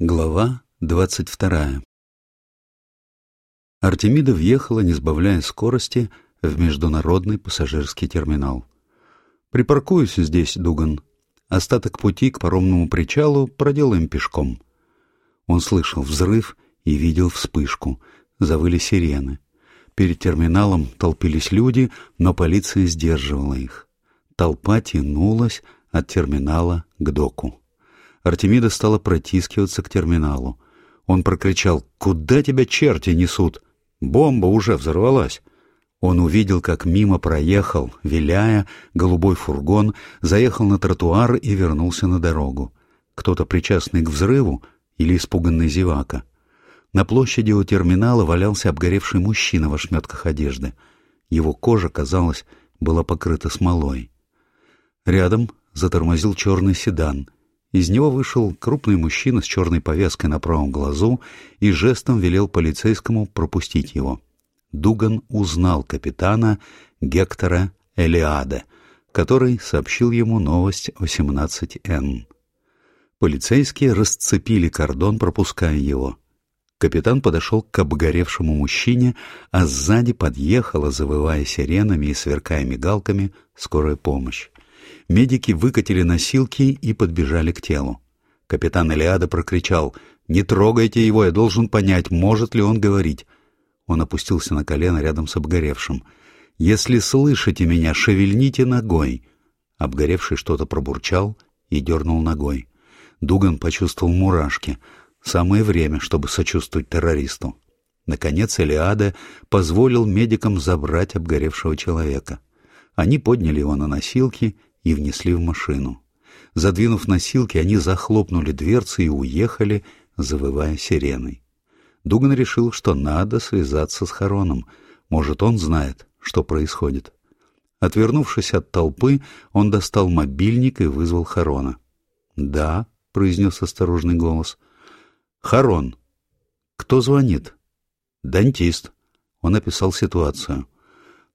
Глава двадцать вторая Артемида въехала, не сбавляя скорости, в международный пассажирский терминал. «Припаркуюсь здесь, Дуган. Остаток пути к паромному причалу проделаем пешком». Он слышал взрыв и видел вспышку. Завыли сирены. Перед терминалом толпились люди, но полиция сдерживала их. Толпа тянулась от терминала к доку. Артемида стала протискиваться к терминалу. Он прокричал «Куда тебя черти несут?» Бомба уже взорвалась. Он увидел, как мимо проехал, виляя, голубой фургон, заехал на тротуар и вернулся на дорогу. Кто-то причастный к взрыву или испуганный зевака. На площади у терминала валялся обгоревший мужчина в ошметках одежды. Его кожа, казалось, была покрыта смолой. Рядом затормозил черный седан. Из него вышел крупный мужчина с черной повязкой на правом глазу и жестом велел полицейскому пропустить его. Дуган узнал капитана Гектора Элиаде, который сообщил ему новость 18Н. Полицейские расцепили кордон, пропуская его. Капитан подошел к обгоревшему мужчине, а сзади подъехала, завывая сиренами и сверкая мигалками, скорая помощь. Медики выкатили носилки и подбежали к телу. Капитан Элиада прокричал «Не трогайте его, я должен понять, может ли он говорить». Он опустился на колено рядом с обгоревшим. «Если слышите меня, шевельните ногой». Обгоревший что-то пробурчал и дернул ногой. Дуган почувствовал мурашки. Самое время, чтобы сочувствовать террористу. Наконец Элиада позволил медикам забрать обгоревшего человека. Они подняли его на носилки и внесли в машину. Задвинув носилки, они захлопнули дверцы и уехали, завывая сиреной. Дуган решил, что надо связаться с Хароном. Может, он знает, что происходит. Отвернувшись от толпы, он достал мобильник и вызвал Харона. «Да», — произнес осторожный голос. «Харон». «Кто звонит?» «Дантист». Он описал ситуацию.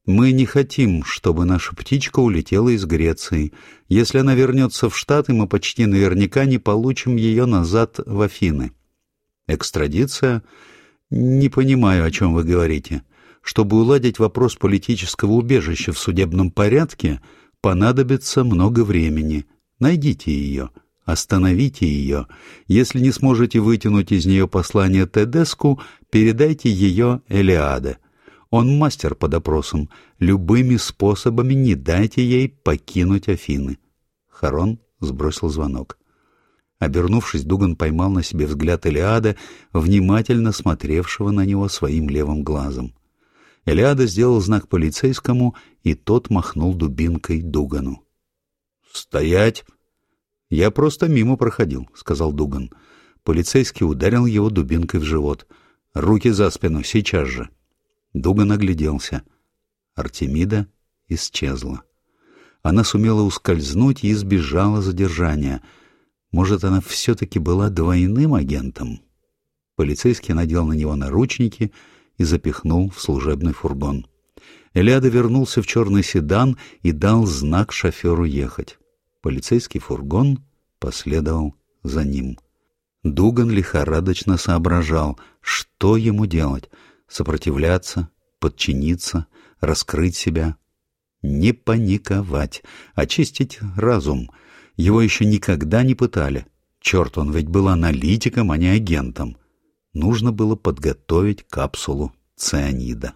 Мы не хотим, чтобы наша птичка улетела из Греции. Если она вернется в Штаты, мы почти наверняка не получим ее назад в Афины. Экстрадиция? Не понимаю, о чем вы говорите. Чтобы уладить вопрос политического убежища в судебном порядке, понадобится много времени. Найдите ее. Остановите ее. Если не сможете вытянуть из нее послание Тедеску, передайте ее Элиаде. Он мастер по допросам. Любыми способами не дайте ей покинуть Афины. Харон сбросил звонок. Обернувшись, Дуган поймал на себе взгляд Элиада, внимательно смотревшего на него своим левым глазом. Элиада сделал знак полицейскому, и тот махнул дубинкой Дугану. «Стоять!» «Я просто мимо проходил», — сказал Дуган. Полицейский ударил его дубинкой в живот. «Руки за спину, сейчас же!» Дуган огляделся. Артемида исчезла. Она сумела ускользнуть и избежала задержания. Может, она все-таки была двойным агентом? Полицейский надел на него наручники и запихнул в служебный фургон. Элиада вернулся в черный седан и дал знак шоферу ехать. Полицейский фургон последовал за ним. Дуган лихорадочно соображал, что ему делать — сопротивляться, подчиниться, раскрыть себя. Не паниковать, очистить разум. Его еще никогда не пытали. Черт, он ведь был аналитиком, а не агентом. Нужно было подготовить капсулу цианида.